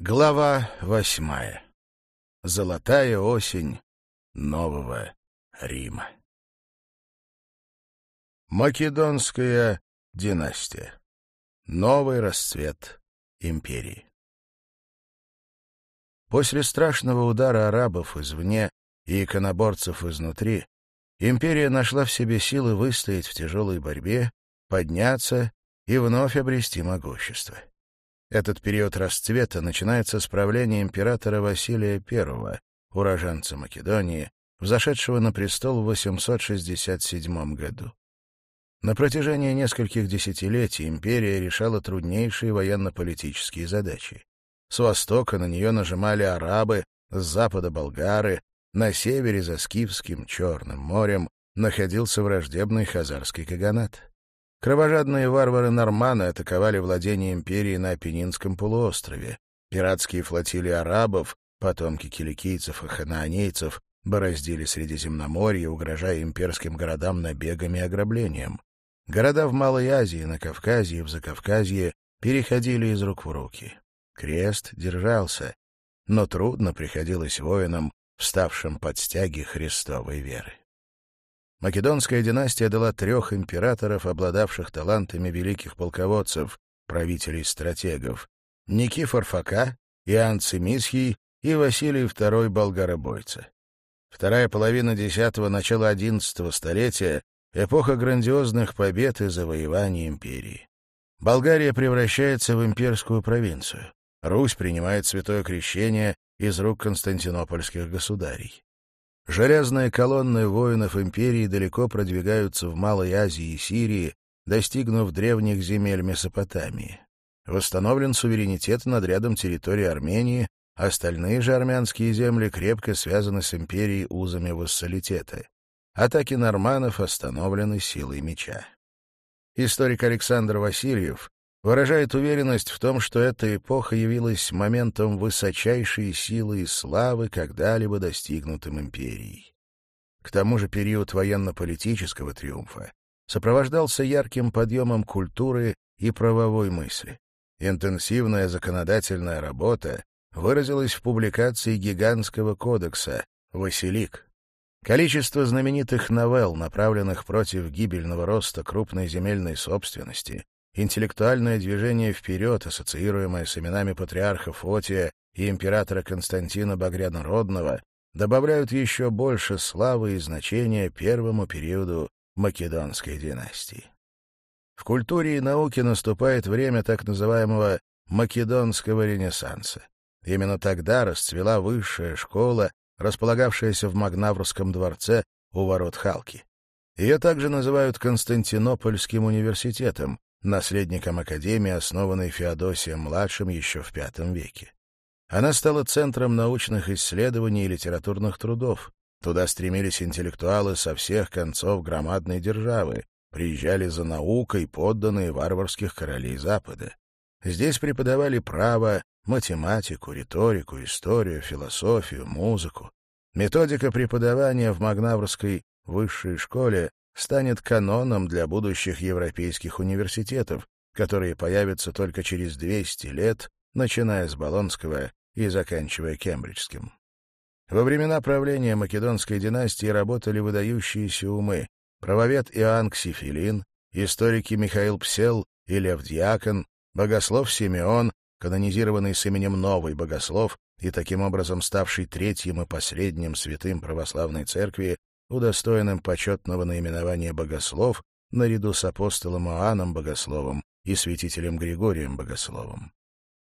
Глава восьмая. Золотая осень Нового Рима. Македонская династия. Новый расцвет империи. После страшного удара арабов извне и иконоборцев изнутри, империя нашла в себе силы выстоять в тяжелой борьбе, подняться и вновь обрести могущество. Этот период расцвета начинается с правления императора Василия I, уроженца Македонии, взошедшего на престол в 867 году. На протяжении нескольких десятилетий империя решала труднейшие военно-политические задачи. С востока на нее нажимали арабы, с запада — болгары, на севере за Скифским Черным морем находился враждебный хазарский каганат. Кровожадные варвары Норманы атаковали владения империи на Апеннинском полуострове. Пиратские флотилии арабов, потомки киликийцев и ханаанейцев, бороздили Средиземноморье, угрожая имперским городам набегами и ограблением. Города в Малой Азии, на Кавказе и в Закавказье переходили из рук в руки. Крест держался, но трудно приходилось воинам, вставшим под стяги Христовой веры. Македонская династия дала трех императоров, обладавших талантами великих полководцев, правителей-стратегов — Никифор Фака, Иоанн Цимисхий и Василий II Болгаробойца. Вторая половина X — начала XI столетия — эпоха грандиозных побед и завоеваний империи. Болгария превращается в имперскую провинцию. Русь принимает святое крещение из рук константинопольских государей. Железные колонны воинов империи далеко продвигаются в Малой Азии и Сирии, достигнув древних земель Месопотамии. Восстановлен суверенитет над рядом территории Армении, остальные же армянские земли крепко связаны с империей узами вассалитета. Атаки норманов остановлены силой меча. Историк Александр Васильев выражает уверенность в том, что эта эпоха явилась моментом высочайшей силы и славы, когда-либо достигнутым империей. К тому же период военно-политического триумфа сопровождался ярким подъемом культуры и правовой мысли. Интенсивная законодательная работа выразилась в публикации гигантского кодекса «Василик». Количество знаменитых новелл, направленных против гибельного роста крупной земельной собственности, интеллектуальное движение вперед, ассоциируемое с именами патриарха Фотия и императора Константина Багрянородного, добавляют еще больше славы и значения первому периоду Македонской династии. В культуре и науке наступает время так называемого «македонского ренессанса». Именно тогда расцвела высшая школа, располагавшаяся в Магнаврском дворце у ворот Халки. Ее также называют Константинопольским университетом, наследником Академии, основанной Феодосием-младшим еще в V веке. Она стала центром научных исследований и литературных трудов. Туда стремились интеллектуалы со всех концов громадной державы, приезжали за наукой подданные варварских королей Запада. Здесь преподавали право, математику, риторику, историю, философию, музыку. Методика преподавания в Магнаврской высшей школе станет каноном для будущих европейских университетов, которые появятся только через 200 лет, начиная с Болонского и заканчивая Кембриджским. Во времена правления Македонской династии работали выдающиеся умы правовед Иоанн Ксифилин, историки Михаил Псел и Лев Дьякон, богослов Симеон, канонизированный с именем Новый Богослов и таким образом ставший третьим и последним святым православной церкви, удостоенным почетного наименования богослов наряду с апостолом Иоанном Богословом и святителем Григорием Богословом.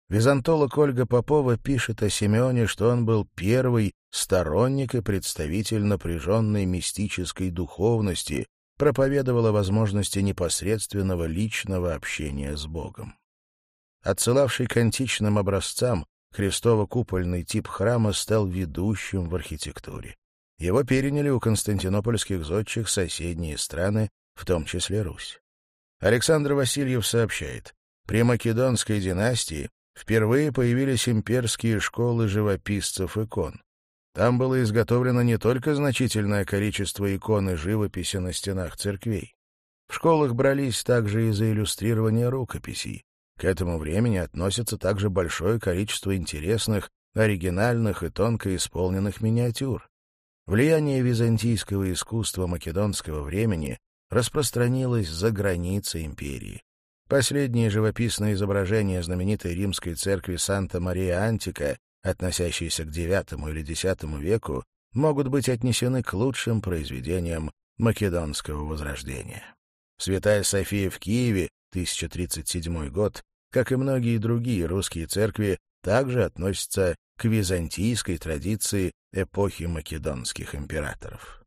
Византолог Ольга Попова пишет о Симеоне, что он был первый сторонник и представитель напряженной мистической духовности, проповедовал о возможности непосредственного личного общения с Богом. Отсылавший к античным образцам, Христово-купольный тип храма стал ведущим в архитектуре. Его переняли у константинопольских зодчих соседние страны, в том числе Русь. Александр Васильев сообщает, при Македонской династии впервые появились имперские школы живописцев икон. Там было изготовлено не только значительное количество икон и живописи на стенах церквей. В школах брались также и за иллюстрирование рукописей. К этому времени относится также большое количество интересных, оригинальных и тонко исполненных миниатюр. Влияние византийского искусства македонского времени распространилось за границы империи. Последние живописные изображения знаменитой римской церкви Санта-Мария Антика, относящиеся к IX или X веку, могут быть отнесены к лучшим произведениям македонского возрождения. Святая София в Киеве, 1037 год, как и многие другие русские церкви, также относится к византийской традиции эпохи македонских императоров.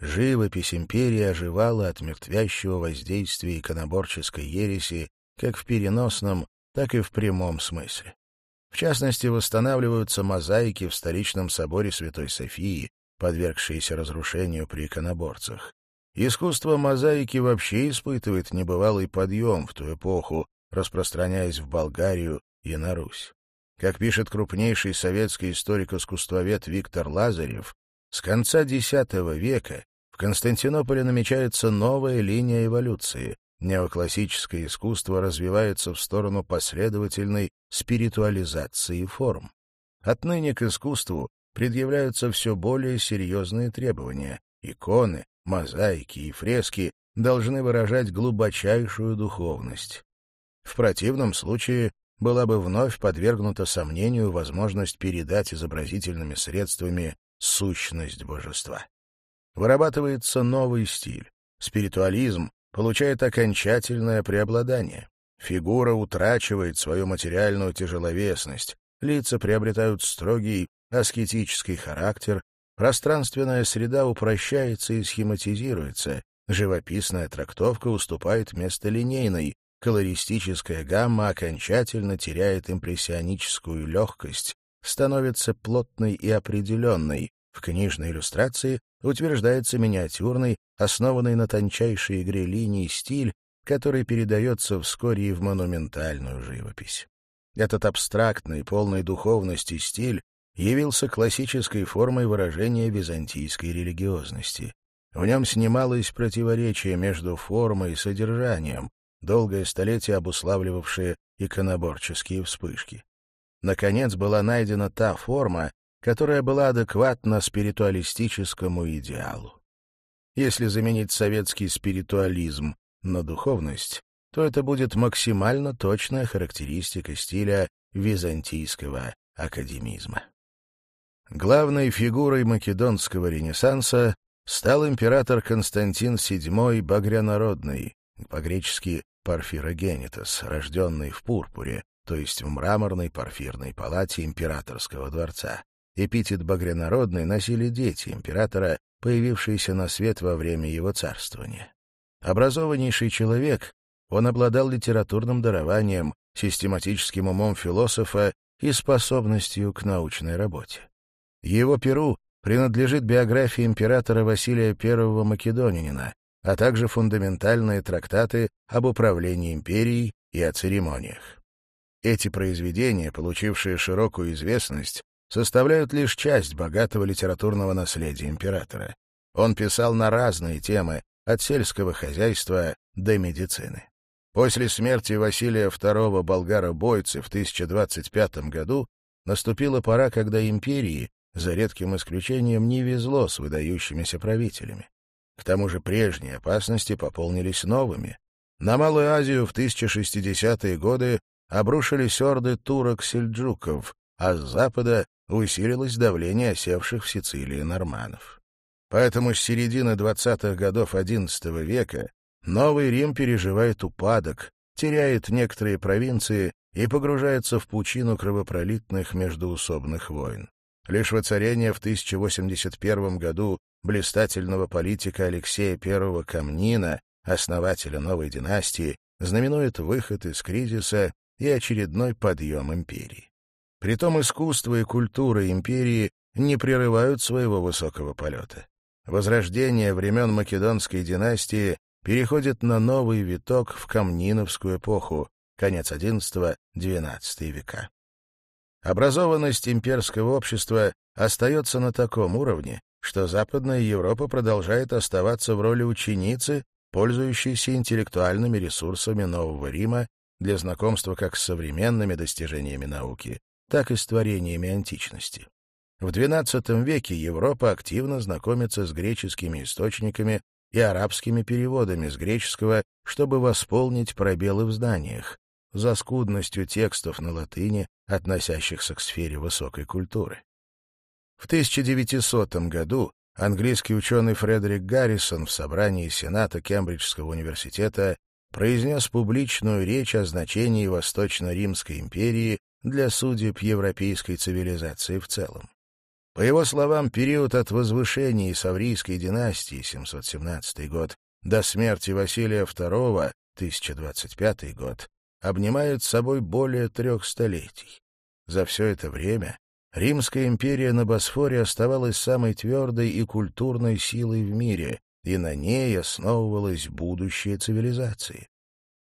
Живопись империи оживала от мертвящего воздействия иконоборческой ереси как в переносном, так и в прямом смысле. В частности, восстанавливаются мозаики в столичном соборе Святой Софии, подвергшиеся разрушению при иконоборцах. Искусство мозаики вообще испытывает небывалый подъем в ту эпоху, распространяясь в Болгарию и на Русь. Как пишет крупнейший советский историко-искусствовед Виктор Лазарев, с конца X века в Константинополе намечается новая линия эволюции. Неоклассическое искусство развивается в сторону последовательной спиритуализации форм. Отныне к искусству предъявляются все более серьезные требования. Иконы, мозаики и фрески должны выражать глубочайшую духовность. В противном случае была бы вновь подвергнута сомнению возможность передать изобразительными средствами сущность божества. Вырабатывается новый стиль. Спиритуализм получает окончательное преобладание. Фигура утрачивает свою материальную тяжеловесность, лица приобретают строгий аскетический характер, пространственная среда упрощается и схематизируется, живописная трактовка уступает место линейной, колористическая гамма окончательно теряет импрессионическую легкость, становится плотной и определенной. В книжной иллюстрации утверждается миниатюрный, основанный на тончайшей игре линий стиль, который передается вскоре и в монументальную живопись. Этот абстрактный, полный духовности стиль явился классической формой выражения византийской религиозности. В нем снималось противоречие между формой и содержанием, долгое столетие обуславливавшие иконоборческие вспышки. Наконец была найдена та форма, которая была адекватна спиритуалистическому идеалу. Если заменить советский спиритуализм на духовность, то это будет максимально точная характеристика стиля византийского академизма. Главной фигурой македонского ренессанса стал император Константин VII Багрянародный, по-гречески «парфирогенитас», рожденный в пурпуре, то есть в мраморной парфирной палате императорского дворца. Эпитет «багрянародный» носили дети императора, появившиеся на свет во время его царствования. Образованнейший человек, он обладал литературным дарованием, систематическим умом философа и способностью к научной работе. Его перу принадлежит биография императора Василия I Македонянина, а также фундаментальные трактаты об управлении империей и о церемониях. Эти произведения, получившие широкую известность, составляют лишь часть богатого литературного наследия императора. Он писал на разные темы, от сельского хозяйства до медицины. После смерти Василия II Болгара-Бойцы в 1025 году наступила пора, когда империи, за редким исключением, не везло с выдающимися правителями. К тому же прежние опасности пополнились новыми. На Малую Азию в 1060-е годы обрушились орды турок-сельджуков, а с запада усилилось давление осевших в Сицилии норманов. Поэтому с середины 20-х годов XI века Новый Рим переживает упадок, теряет некоторые провинции и погружается в пучину кровопролитных междоусобных войн. Лишь воцарение в 1081 году блистательного политика Алексея I Камнина, основателя новой династии, знаменует выход из кризиса и очередной подъем империи. Притом искусство и культура империи не прерывают своего высокого полета. Возрождение времен Македонской династии переходит на новый виток в Камниновскую эпоху, конец XI-XII века. Образованность имперского общества остается на таком уровне, что Западная Европа продолжает оставаться в роли ученицы, пользующейся интеллектуальными ресурсами Нового Рима для знакомства как с современными достижениями науки, так и с творениями античности. В XII веке Европа активно знакомится с греческими источниками и арабскими переводами с греческого, чтобы восполнить пробелы в знаниях За скудностью текстов на латыни относящихся к сфере высокой культуры. В 1900 году английский ученый Фредерик Гаррисон в собрании Сената Кембриджского университета произнес публичную речь о значении Восточно-Римской империи для судеб европейской цивилизации в целом. По его словам, период от возвышения Саврийской династии, 717 год, до смерти Василия II, 1025 год, обнимают собой более трех столетий. За все это время Римская империя на Босфоре оставалась самой твердой и культурной силой в мире, и на ней основывалось будущее цивилизации.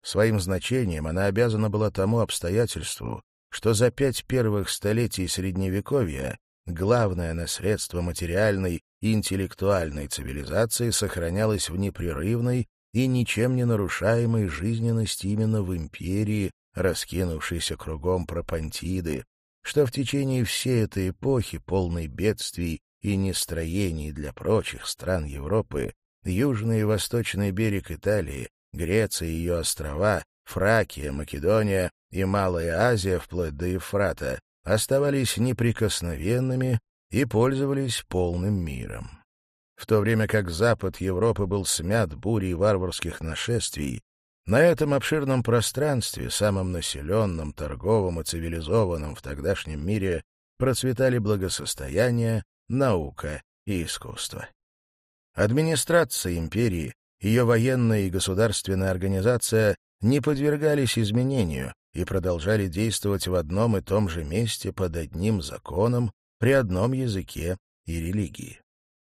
Своим значением она обязана была тому обстоятельству, что за пять первых столетий Средневековья главное наследство материальной и интеллектуальной цивилизации сохранялось в непрерывной и ничем не нарушаемой жизненности именно в империи, раскинувшейся кругом пропантиды, что в течение всей этой эпохи, полной бедствий и нестроений для прочих стран Европы, южный и восточный берег Италии, Греция и ее острова, Фракия, Македония и Малая Азия вплоть до Ефрата оставались неприкосновенными и пользовались полным миром. В то время как запад Европы был смят бурей варварских нашествий, на этом обширном пространстве, самом населенном, торговом и цивилизованном в тогдашнем мире, процветали благосостояние, наука и искусство. Администрация империи, ее военная и государственная организация не подвергались изменению и продолжали действовать в одном и том же месте под одним законом, при одном языке и религии.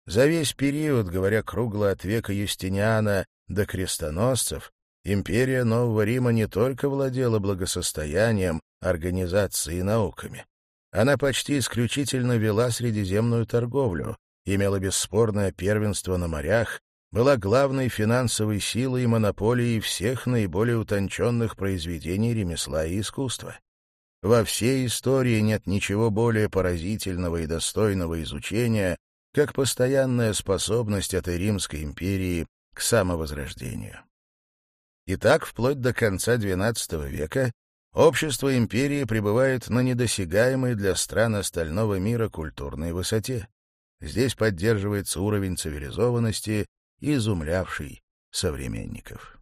За весь период, говоря кругло от века Юстиниана до крестоносцев, империя Нового Рима не только владела благосостоянием, организацией и науками. Она почти исключительно вела средиземную торговлю, имела бесспорное первенство на морях, была главной финансовой силой и монополией всех наиболее утонченных произведений ремесла и искусства. Во всей истории нет ничего более поразительного и достойного изучения, как постоянная способность этой Римской империи к самовозрождению. Итак, вплоть до конца XII века, общество империи пребывает на недосягаемой для стран остального мира культурной высоте. Здесь поддерживается уровень цивилизованности, изумлявший современников.